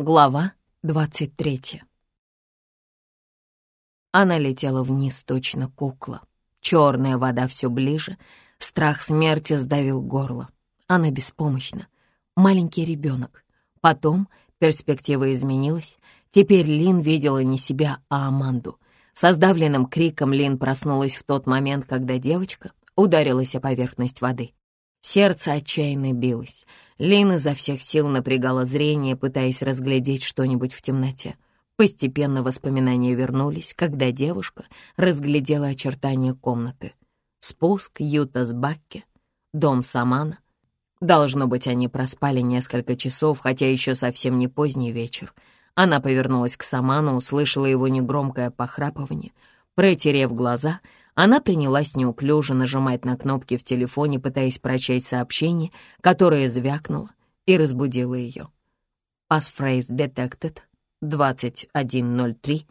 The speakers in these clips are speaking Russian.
Глава 23 Она летела вниз, точно кукла. Черная вода все ближе, страх смерти сдавил горло. Она беспомощна, маленький ребенок. Потом перспектива изменилась. Теперь Лин видела не себя, а Аманду. Со сдавленным криком Лин проснулась в тот момент, когда девочка ударилась о поверхность воды. Сердце отчаянно билось. Лин изо всех сил напрягала зрение, пытаясь разглядеть что-нибудь в темноте. Постепенно воспоминания вернулись, когда девушка разглядела очертания комнаты. Спуск Юта с Бакки, дом Самана. Должно быть, они проспали несколько часов, хотя еще совсем не поздний вечер. Она повернулась к Саману, услышала его негромкое похрапывание. Протерев глаза, она принялась неуклюже нажимать на кнопки в телефоне, пытаясь прочесть сообщение, которое звякнуло и разбудило ее. Passphrase detected 2103,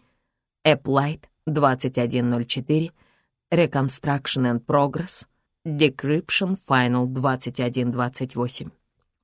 Applied 2104, Reconstruction and Progress, Decryption Final 2128.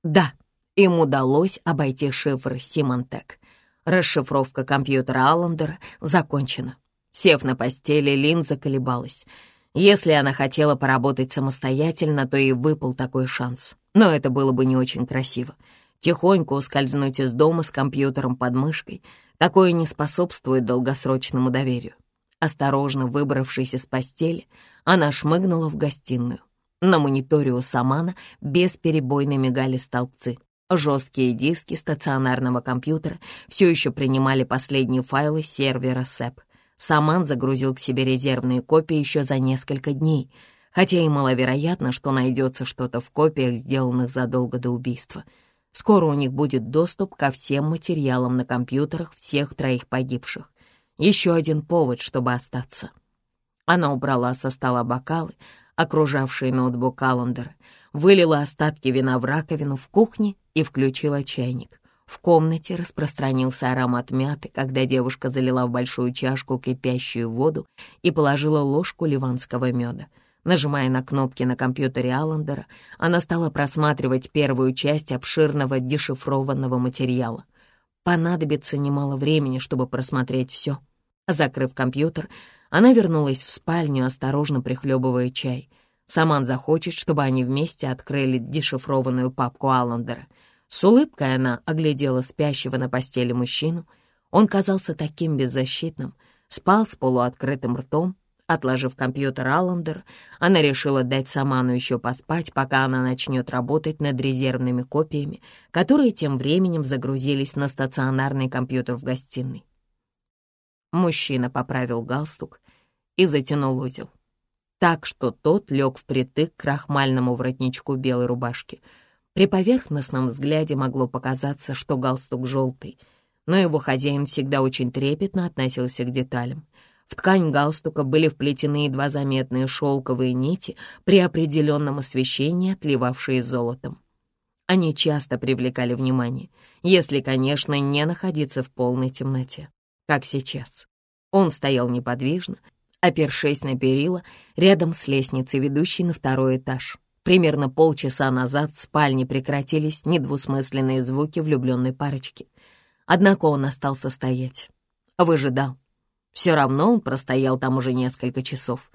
Да, им удалось обойти шифр Symantec. Расшифровка компьютера Аллендера закончена. Сев на постели, Лин заколебалась. Если она хотела поработать самостоятельно, то и выпал такой шанс. Но это было бы не очень красиво. Тихонько ускользнуть из дома с компьютером под мышкой — такое не способствует долгосрочному доверию. Осторожно выбравшись из постели, она шмыгнула в гостиную. На мониторе у Самана бесперебойно мигали столбцы. Жесткие диски стационарного компьютера все еще принимали последние файлы сервера СЭП — Саман загрузил к себе резервные копии еще за несколько дней, хотя и маловероятно, что найдется что-то в копиях, сделанных задолго до убийства. Скоро у них будет доступ ко всем материалам на компьютерах всех троих погибших. Еще один повод, чтобы остаться. Она убрала со стола бокалы, окружавшие ноутбук Аллендера, вылила остатки вина в раковину в кухне и включила чайник. В комнате распространился аромат мяты, когда девушка залила в большую чашку кипящую воду и положила ложку ливанского меда. Нажимая на кнопки на компьютере Аллендера, она стала просматривать первую часть обширного дешифрованного материала. Понадобится немало времени, чтобы просмотреть все. Закрыв компьютер, она вернулась в спальню, осторожно прихлебывая чай. Саман захочет, чтобы они вместе открыли дешифрованную папку Аллендера — с улыбкой она оглядела спящего на постели мужчину. Он казался таким беззащитным, спал с полуоткрытым ртом. Отложив компьютер Аллендер, она решила дать Саману еще поспать, пока она начнет работать над резервными копиями, которые тем временем загрузились на стационарный компьютер в гостиной. Мужчина поправил галстук и затянул узел, так что тот лег впритык к крахмальному воротничку белой рубашки — при поверхностном взгляде могло показаться, что галстук желтый, но его хозяин всегда очень трепетно относился к деталям. В ткань галстука были вплетены едва заметные шелковые нити при определенном освещении, отливавшие золотом. Они часто привлекали внимание, если, конечно, не находиться в полной темноте, как сейчас. Он стоял неподвижно, опершись на перила рядом с лестницей, ведущей на второй этаж. Примерно полчаса назад в спальне прекратились недвусмысленные звуки влюбленной парочки. Однако он остался стоять. Выжидал. Все равно он простоял там уже несколько часов.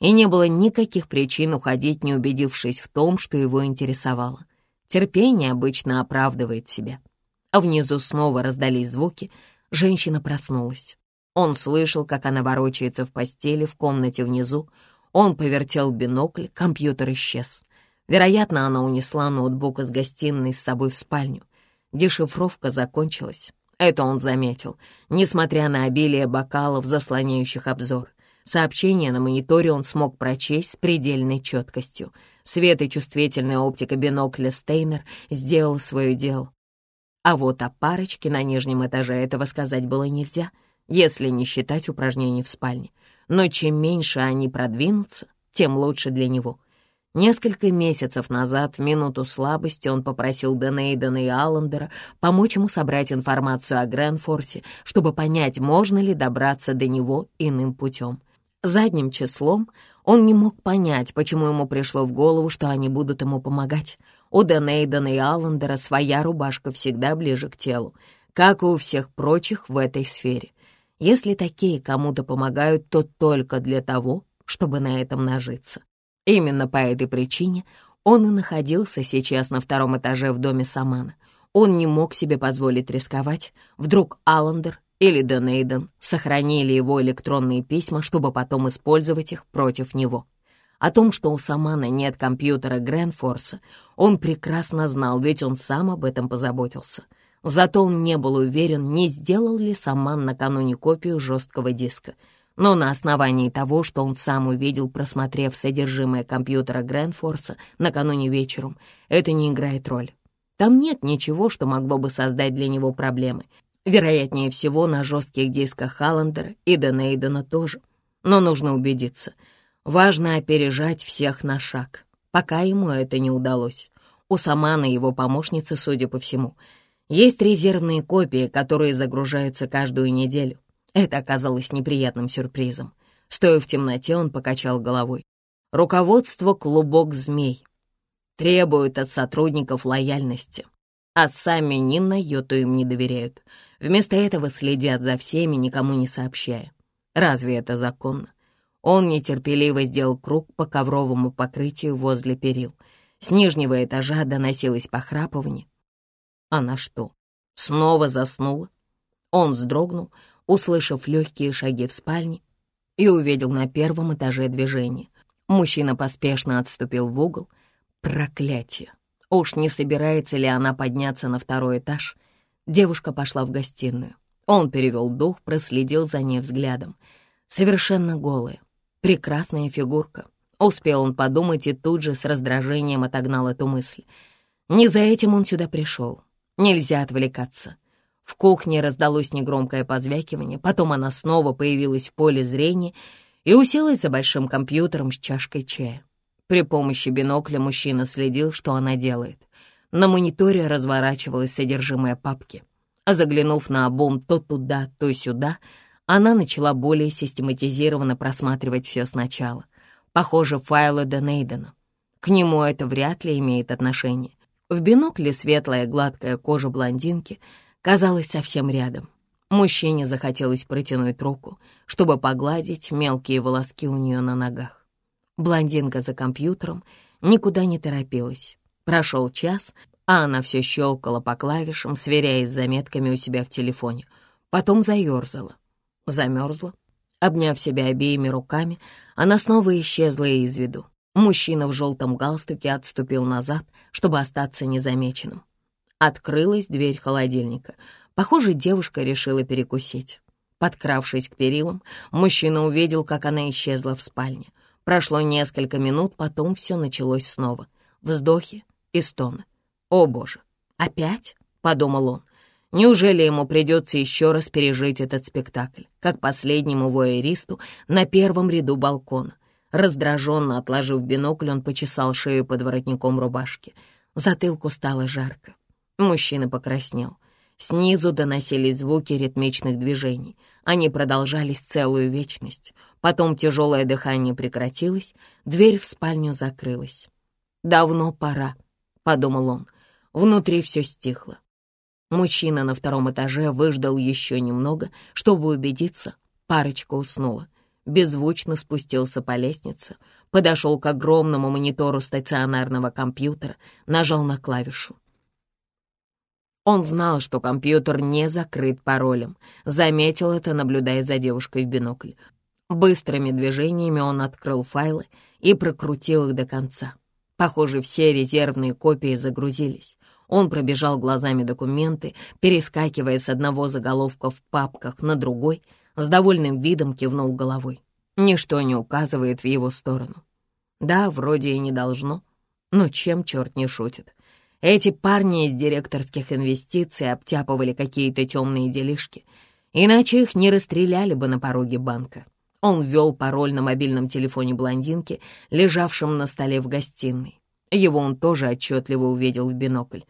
И не было никаких причин уходить, не убедившись в том, что его интересовало. Терпение обычно оправдывает себя. А внизу снова раздались звуки. Женщина проснулась. Он слышал, как она ворочается в постели в комнате внизу. Он повертел бинокль, компьютер исчез. Вероятно, она унесла ноутбук из гостиной с собой в спальню. Дешифровка закончилась. Это он заметил, несмотря на обилие бокалов, заслоняющих обзор. Сообщение на мониторе он смог прочесть с предельной четкостью. Свет и чувствительная оптика бинокля Стейнер сделал свое дело. А вот о парочке на нижнем этаже этого сказать было нельзя, если не считать упражнений в спальне. Но чем меньше они продвинутся, тем лучше для него — Несколько месяцев назад, в минуту слабости, он попросил Денейдена и Аллендера помочь ему собрать информацию о Гренфорсе, чтобы понять, можно ли добраться до него иным путем. Задним числом он не мог понять, почему ему пришло в голову, что они будут ему помогать. У Денейдена и Аллендера своя рубашка всегда ближе к телу. как и у всех прочих в этой сфере. Если такие кому-то помогают, то только для того, чтобы на этом нажиться. Именно по этой причине он и находился сейчас на втором этаже в доме Самана. Он не мог себе позволить рисковать. Вдруг Аллендер или Донейден сохранили его электронные письма, чтобы потом использовать их против него. О том, что у Самана нет компьютера Грэнфорса, он прекрасно знал, ведь он сам об этом позаботился. Зато он не был уверен, не сделал ли Саман накануне копию жесткого диска. Но на основании того, что он сам увидел, просмотрев содержимое компьютера Грэнфорса накануне вечером, это не играет роль. Там нет ничего, что могло бы создать для него проблемы. Вероятнее всего, на жестких дисках Халлендера и Денейдена тоже. Но нужно убедиться — Важно опережать всех на шаг, пока ему это не удалось. У Самана и его помощницы, судя по всему, есть резервные копии, которые загружаются каждую неделю. Это оказалось неприятным сюрпризом. Стоя в темноте, он покачал головой. Руководство «Клубок змей» требует от сотрудников лояльности, а сами ни на йоту им не доверяют. Вместо этого следят за всеми, никому не сообщая. Разве это законно? Он нетерпеливо сделал круг по ковровому покрытию возле перил. С нижнего этажа доносилось похрапывание. Она что, снова заснула? Он вздрогнул, услышав легкие шаги в спальне, и увидел на первом этаже движение. Мужчина поспешно отступил в угол. Проклятие! Уж не собирается ли она подняться на второй этаж? Девушка пошла в гостиную. Он перевел дух, проследил за ней взглядом. Совершенно голая, Прекрасная фигурка. Успел он подумать и тут же с раздражением отогнал эту мысль. Не за этим он сюда пришел. Нельзя отвлекаться. В кухне раздалось негромкое позвякивание, потом она снова появилась в поле зрения и уселась за большим компьютером с чашкой чая. При помощи бинокля мужчина следил, что она делает. На мониторе разворачивалось содержимое папки. А заглянув на обум то туда, то сюда — она начала более систематизированно просматривать все сначала. Похоже, файлы Денейдена. К нему это вряд ли имеет отношение. В бинокле светлая гладкая кожа блондинки казалась совсем рядом. Мужчине захотелось протянуть руку, чтобы погладить мелкие волоски у нее на ногах. Блондинка за компьютером никуда не торопилась. Прошел час, а она все щелкала по клавишам, сверяясь с заметками у себя в телефоне. Потом заерзала замерзла. Обняв себя обеими руками, она снова исчезла из виду. Мужчина в желтом галстуке отступил назад, чтобы остаться незамеченным. Открылась дверь холодильника. Похоже, девушка решила перекусить. Подкравшись к перилам, мужчина увидел, как она исчезла в спальне. Прошло несколько минут, потом все началось снова. Вздохи и стоны. «О, Боже! Опять?» — подумал он. Неужели ему придется еще раз пережить этот спектакль, как последнему воэристу на первом ряду балкона? Раздраженно отложив бинокль, он почесал шею под воротником рубашки. Затылку стало жарко. Мужчина покраснел. Снизу доносились звуки ритмичных движений. Они продолжались целую вечность. Потом тяжелое дыхание прекратилось, дверь в спальню закрылась. «Давно пора», — подумал он. Внутри все стихло. Мужчина на втором этаже выждал еще немного, чтобы убедиться, парочка уснула. Беззвучно спустился по лестнице, подошел к огромному монитору стационарного компьютера, нажал на клавишу. Он знал, что компьютер не закрыт паролем. Заметил это, наблюдая за девушкой в бинокль. Быстрыми движениями он открыл файлы и прокрутил их до конца. Похоже, все резервные копии загрузились. Он пробежал глазами документы, перескакивая с одного заголовка в папках на другой, с довольным видом кивнул головой. Ничто не указывает в его сторону. Да, вроде и не должно, но чем черт не шутит. Эти парни из директорских инвестиций обтяпывали какие-то темные делишки, иначе их не расстреляли бы на пороге банка. Он ввел пароль на мобильном телефоне блондинки, лежавшем на столе в гостиной. Его он тоже отчетливо увидел в бинокль.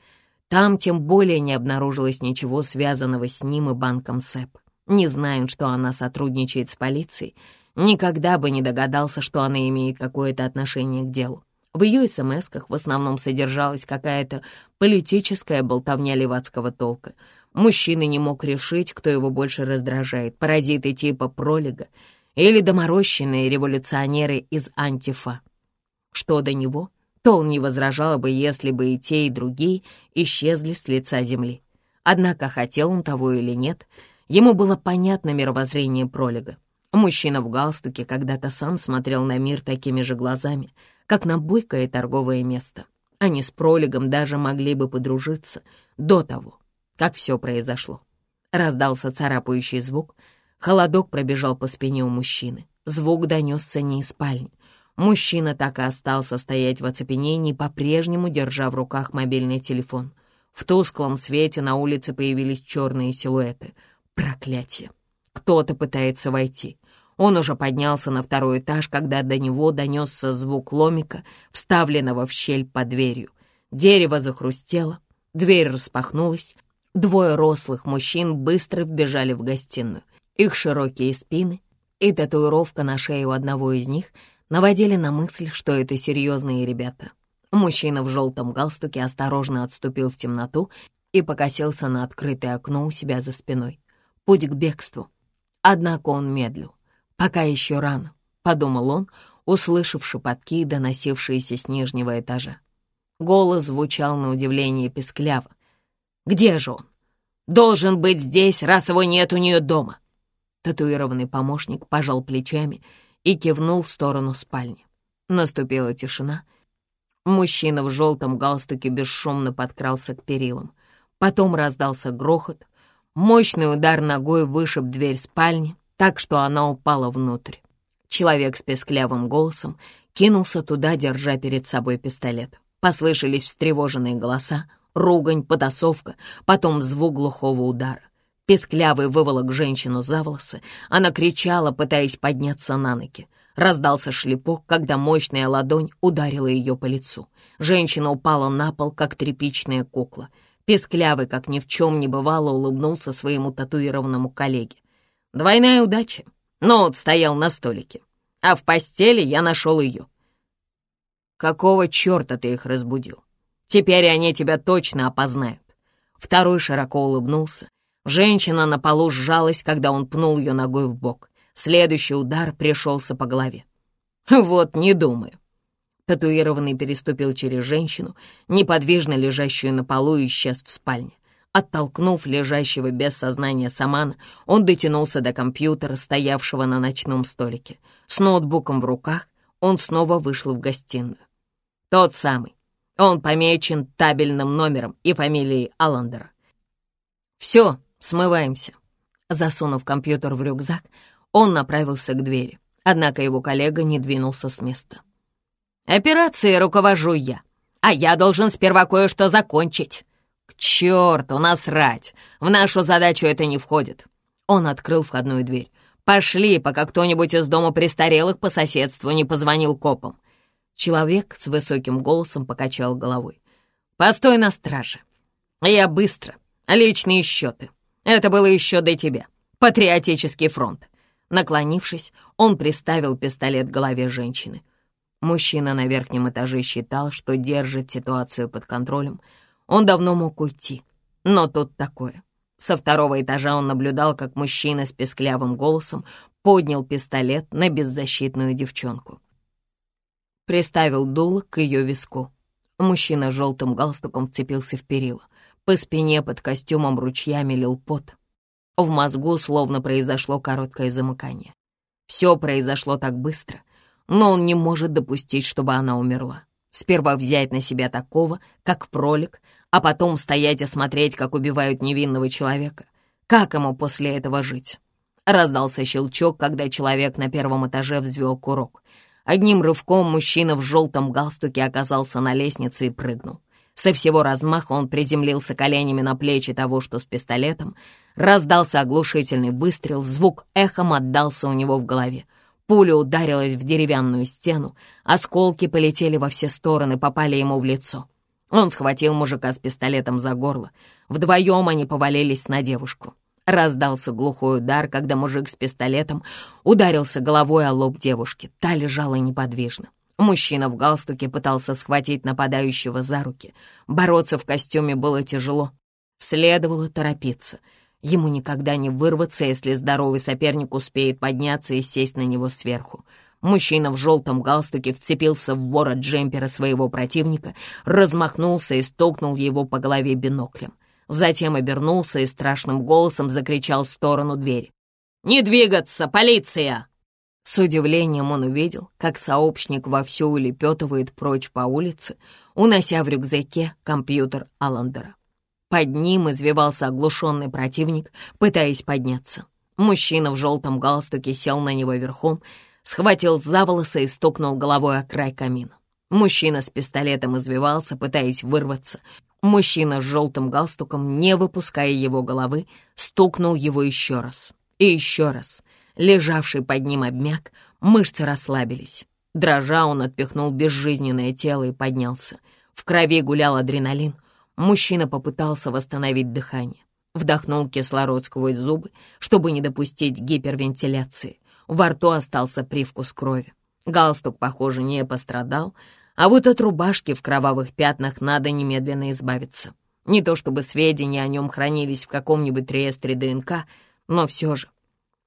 Там тем более не обнаружилось ничего связанного с ним и банком СЭП. Не зная, что она сотрудничает с полицией, никогда бы не догадался, что она имеет какое-то отношение к делу. В ее смс в основном содержалась какая-то политическая болтовня левацкого толка. Мужчина не мог решить, кто его больше раздражает, паразиты типа пролига или доморощенные революционеры из антифа. Что до него, то он не возражал бы, если бы и те, и другие исчезли с лица земли. Однако, хотел он того или нет, ему было понятно мировоззрение пролига. Мужчина в галстуке когда-то сам смотрел на мир такими же глазами, как на бойкое торговое место. Они с пролигом даже могли бы подружиться до того, как все произошло. Раздался царапающий звук, холодок пробежал по спине у мужчины. Звук донесся не из спальни. Мужчина так и остался стоять в оцепенении, по-прежнему держа в руках мобильный телефон. В тусклом свете на улице появились черные силуэты. Проклятие! Кто-то пытается войти. Он уже поднялся на второй этаж, когда до него донесся звук ломика, вставленного в щель под дверью. Дерево захрустело, дверь распахнулась. Двое рослых мужчин быстро вбежали в гостиную. Их широкие спины и татуировка на шее у одного из них наводили на мысль, что это серьезные ребята. Мужчина в желтом галстуке осторожно отступил в темноту и покосился на открытое окно у себя за спиной. Путь к бегству. Однако он медлил. «Пока еще рано», — подумал он, услышав шепотки, доносившиеся с нижнего этажа. Голос звучал на удивление пескляво. «Где же он? Должен быть здесь, раз его нет у нее дома!» Татуированный помощник пожал плечами и кивнул в сторону спальни. Наступила тишина. Мужчина в желтом галстуке бесшумно подкрался к перилам. Потом раздался грохот. Мощный удар ногой вышиб дверь спальни, так что она упала внутрь. Человек с песклявым голосом кинулся туда, держа перед собой пистолет. Послышались встревоженные голоса, ругань, потасовка, потом звук глухого удара. Песклявый выволок женщину за волосы. Она кричала, пытаясь подняться на ноги. Раздался шлепок, когда мощная ладонь ударила ее по лицу. Женщина упала на пол, как тряпичная кукла. Песклявый, как ни в чем не бывало, улыбнулся своему татуированному коллеге. Двойная удача. Ноут стоял на столике, а в постели я нашел ее. Какого черта ты их разбудил? Теперь они тебя точно опознают. Второй широко улыбнулся. Женщина на полу сжалась, когда он пнул ее ногой в бок. Следующий удар пришелся по голове. Вот не думаю. Татуированный переступил через женщину, неподвижно лежащую на полу, и исчез в спальне. Оттолкнув лежащего без сознания Самана, он дотянулся до компьютера, стоявшего на ночном столике. С ноутбуком в руках он снова вышел в гостиную. Тот самый. Он помечен табельным номером и фамилией Аллендера. «Все, смываемся». Засунув компьютер в рюкзак, он направился к двери, однако его коллега не двинулся с места. «Операцией руковожу я, а я должен сперва кое-что закончить», «К черту, насрать! В нашу задачу это не входит!» Он открыл входную дверь. «Пошли, пока кто-нибудь из дома престарелых по соседству не позвонил копам». Человек с высоким голосом покачал головой. «Постой на страже. Я быстро. Личные счеты. Это было еще до тебя. Патриотический фронт». Наклонившись, он приставил пистолет к голове женщины. Мужчина на верхнем этаже считал, что держит ситуацию под контролем, он давно мог уйти, но тут такое. Со второго этажа он наблюдал, как мужчина с песклявым голосом поднял пистолет на беззащитную девчонку. Приставил дуло к ее виску. Мужчина с желтым галстуком вцепился в перила. По спине под костюмом ручьями лил пот. В мозгу словно произошло короткое замыкание. Все произошло так быстро, но он не может допустить, чтобы она умерла. Сперва взять на себя такого, как пролик, а потом стоять и смотреть, как убивают невинного человека. Как ему после этого жить? Раздался щелчок, когда человек на первом этаже взвел курок. Одним рывком мужчина в желтом галстуке оказался на лестнице и прыгнул. Со всего размаха он приземлился коленями на плечи того, что с пистолетом. Раздался оглушительный выстрел, звук эхом отдался у него в голове. Пуля ударилась в деревянную стену, осколки полетели во все стороны, попали ему в лицо. Он схватил мужика с пистолетом за горло. Вдвоем они повалились на девушку. Раздался глухой удар, когда мужик с пистолетом ударился головой о лоб девушки. Та лежала неподвижно. Мужчина в галстуке пытался схватить нападающего за руки. Бороться в костюме было тяжело. Следовало торопиться. Ему никогда не вырваться, если здоровый соперник успеет подняться и сесть на него сверху. Мужчина в желтом галстуке вцепился в ворот джемпера своего противника, размахнулся и стукнул его по голове биноклем. Затем обернулся и страшным голосом закричал в сторону двери. «Не двигаться, полиция!» С удивлением он увидел, как сообщник вовсю улепетывает прочь по улице, унося в рюкзаке компьютер Аллендера. Под ним извивался оглушенный противник, пытаясь подняться. Мужчина в желтом галстуке сел на него верхом, схватил за волосы и стукнул головой о край камина. Мужчина с пистолетом извивался, пытаясь вырваться. Мужчина с желтым галстуком, не выпуская его головы, стукнул его еще раз. И еще раз. Лежавший под ним обмяк, мышцы расслабились. Дрожа, он отпихнул безжизненное тело и поднялся. В крови гулял адреналин. Мужчина попытался восстановить дыхание. Вдохнул кислород сквозь зубы, чтобы не допустить гипервентиляции. Во рту остался привкус крови. Галстук, похоже, не пострадал, а вот от рубашки в кровавых пятнах надо немедленно избавиться. Не то чтобы сведения о нем хранились в каком-нибудь реестре ДНК, но все же.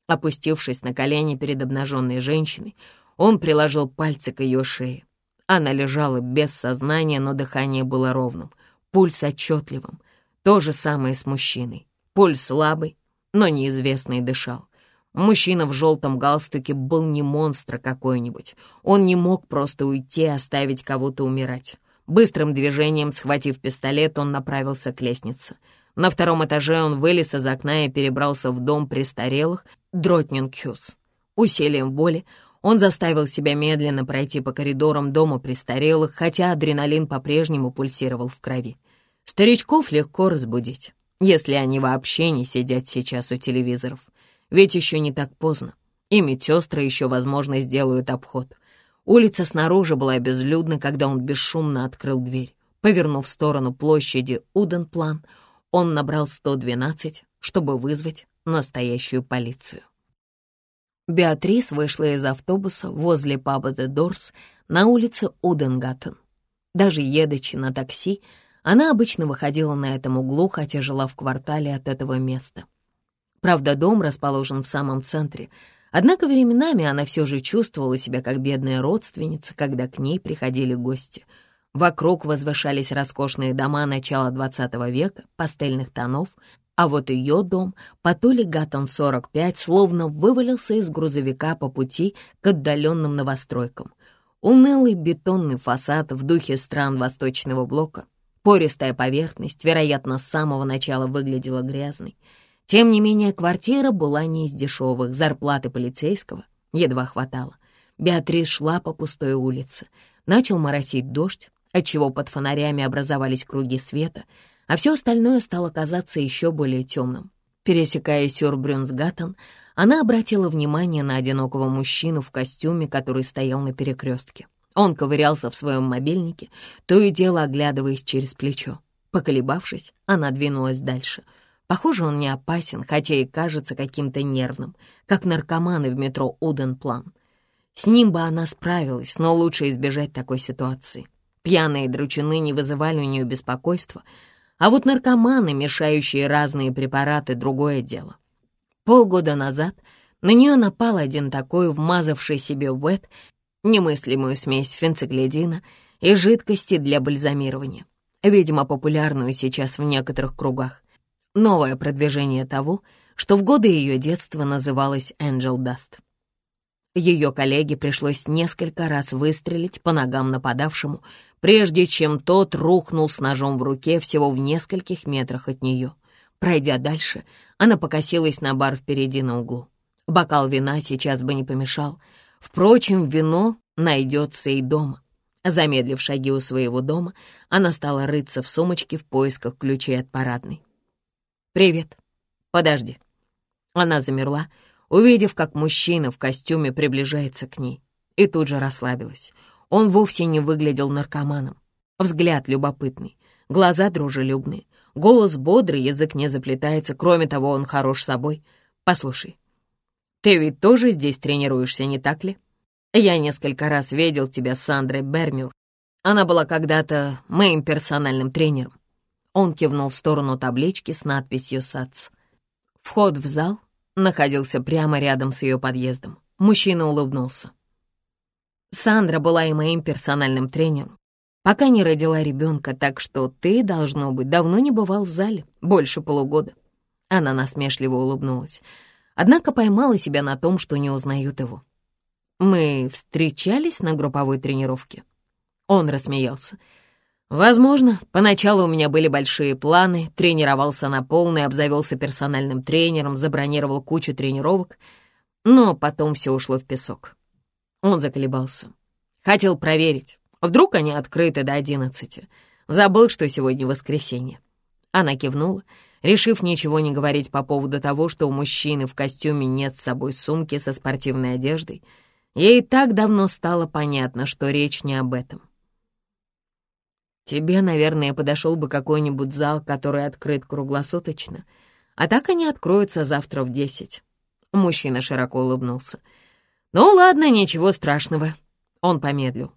Опустившись на колени перед обнаженной женщиной, он приложил пальцы к ее шее. Она лежала без сознания, но дыхание было ровным, пульс отчетливым. То же самое с мужчиной. Пульс слабый, но неизвестный дышал. Мужчина в желтом галстуке был не монстр какой-нибудь. Он не мог просто уйти и оставить кого-то умирать. Быстрым движением, схватив пистолет, он направился к лестнице. На втором этаже он вылез из окна и перебрался в дом престарелых Дротнингхюс. Усилием воли он заставил себя медленно пройти по коридорам дома престарелых, хотя адреналин по-прежнему пульсировал в крови. Старичков легко разбудить, если они вообще не сидят сейчас у телевизоров. Ведь еще не так поздно, и медсестры еще, возможно, сделают обход. Улица снаружи была безлюдна, когда он бесшумно открыл дверь. Повернув в сторону площади Уденплан, он набрал 112, чтобы вызвать настоящую полицию. Беатрис вышла из автобуса возле паба «The Doors» на улице Уденгаттен. Даже едучи на такси, она обычно выходила на этом углу, хотя жила в квартале от этого места. Правда, дом расположен в самом центре, однако временами она все же чувствовала себя как бедная родственница, когда к ней приходили гости — Вокруг возвышались роскошные дома начала XX века, пастельных тонов, а вот ее дом по Толе Гаттон 45 словно вывалился из грузовика по пути к отдаленным новостройкам. Унылый бетонный фасад в духе стран Восточного блока, пористая поверхность, вероятно, с самого начала выглядела грязной. Тем не менее, квартира была не из дешевых, зарплаты полицейского едва хватало. Беатрис шла по пустой улице. Начал моросить дождь, отчего под фонарями образовались круги света, а все остальное стало казаться еще более темным. Пересекая Сюрбрюнсгаттен, она обратила внимание на одинокого мужчину в костюме, который стоял на перекрестке. Он ковырялся в своем мобильнике, то и дело оглядываясь через плечо. Поколебавшись, она двинулась дальше. Похоже, он не опасен, хотя и кажется каким-то нервным, как наркоманы в метро Уденплан. С ним бы она справилась, но лучше избежать такой ситуации. Пьяные дручуны не вызывали у нее беспокойства, а вот наркоманы, мешающие разные препараты, — другое дело. Полгода назад на нее напал один такой, вмазавший себе в вет немыслимую смесь фенциклидина и жидкости для бальзамирования, видимо, популярную сейчас в некоторых кругах. Новое продвижение того, что в годы ее детства называлось «Angel Dust». Ее коллеге пришлось несколько раз выстрелить по ногам нападавшему, прежде чем тот рухнул с ножом в руке всего в нескольких метрах от нее. Пройдя дальше, она покосилась на бар впереди на углу. Бокал вина сейчас бы не помешал. Впрочем, вино найдется и дома. Замедлив шаги у своего дома, она стала рыться в сумочке в поисках ключей от парадной. «Привет. Подожди». Она замерла, увидев, как мужчина в костюме приближается к ней, и тут же расслабилась. Он вовсе не выглядел наркоманом. Взгляд любопытный, глаза дружелюбные, голос бодрый, язык не заплетается, кроме того, он хорош собой. Послушай, ты ведь тоже здесь тренируешься, не так ли? Я несколько раз видел тебя с Сандрой Бермюр. Она была когда-то моим персональным тренером. Он кивнул в сторону таблички с надписью «САЦ». Вход в зал находился прямо рядом с ее подъездом. Мужчина улыбнулся. Сандра была и моим персональным тренером, пока не родила ребенка, так что ты, должно быть, давно не бывал в зале, больше полугода. Она насмешливо улыбнулась, однако поймала себя на том, что не узнают его. Мы встречались на групповой тренировке. Он рассмеялся. Возможно, поначалу у меня были большие планы, тренировался на полный, обзавелся персональным тренером, забронировал кучу тренировок, но потом все ушло в песок. Он заколебался. Хотел проверить, вдруг они открыты до одиннадцати. Забыл, что сегодня воскресенье. Она кивнула, решив ничего не говорить по поводу того, что у мужчины в костюме нет с собой сумки со спортивной одеждой. Ей так давно стало понятно, что речь не об этом. Тебе, наверное, подошел бы какой-нибудь зал, который открыт круглосуточно, а так они откроются завтра в десять. Мужчина широко улыбнулся. «Ну ладно, ничего страшного». Он помедлил.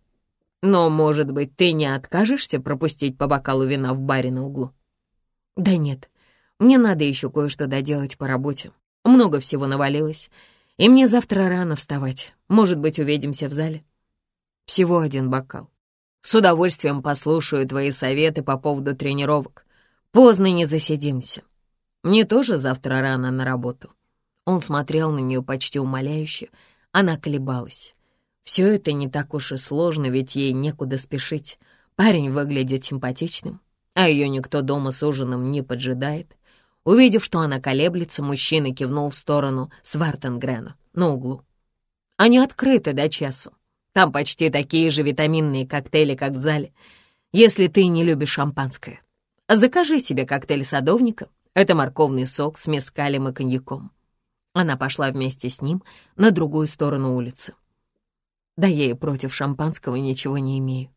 «Но, может быть, ты не откажешься пропустить по бокалу вина в баре на углу?» «Да нет, мне надо еще кое-что доделать по работе. Много всего навалилось, и мне завтра рано вставать. Может быть, увидимся в зале?» «Всего один бокал. С удовольствием послушаю твои советы по поводу тренировок. Поздно не засидимся. Мне тоже завтра рано на работу». Он смотрел на нее почти умоляюще. Она колебалась. Все это не так уж и сложно, ведь ей некуда спешить. Парень выглядит симпатичным, а ее никто дома с ужином не поджидает. Увидев, что она колеблется, мужчина кивнул в сторону Свартенгрена на углу. Они открыты до часу. Там почти такие же витаминные коктейли, как в зале, если ты не любишь шампанское. Закажи себе коктейль садовника. Это морковный сок с мескалем и коньяком. Она пошла вместе с ним на другую сторону улицы. Да я и против шампанского ничего не имею.